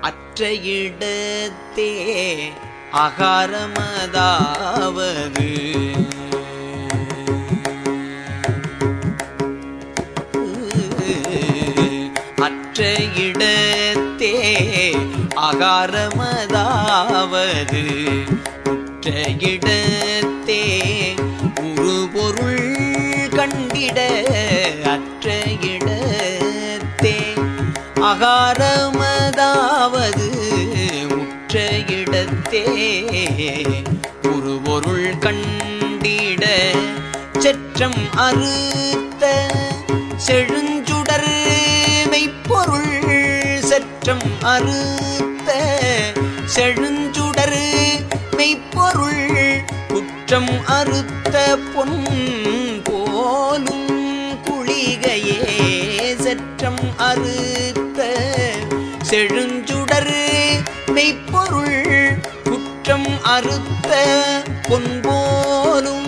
அற்ற இடத்தே அகாரமதாவது. அற்ற இடத்தே அகாரமதாவது. உற்ற இடத்தே உருபொருள் கண்டிட அற்ற இடத்தே அகாரமதா இடத்தே உருபொருள் கண்டிட செற்றம் அறுத்த செழுஞ்சுடர் மெய்ப்பொருள் செற்றம் அறுத்த செழுஞ்சுடர் மெய்ப்பொருள் குற்றம் அறுத்த பொன் போலும் குளிகையே செற்றம் அறுத்த செழுஞ்சுடர் மெய்ப்பொருள் குற்றம் அறுத்த பொன்போலும்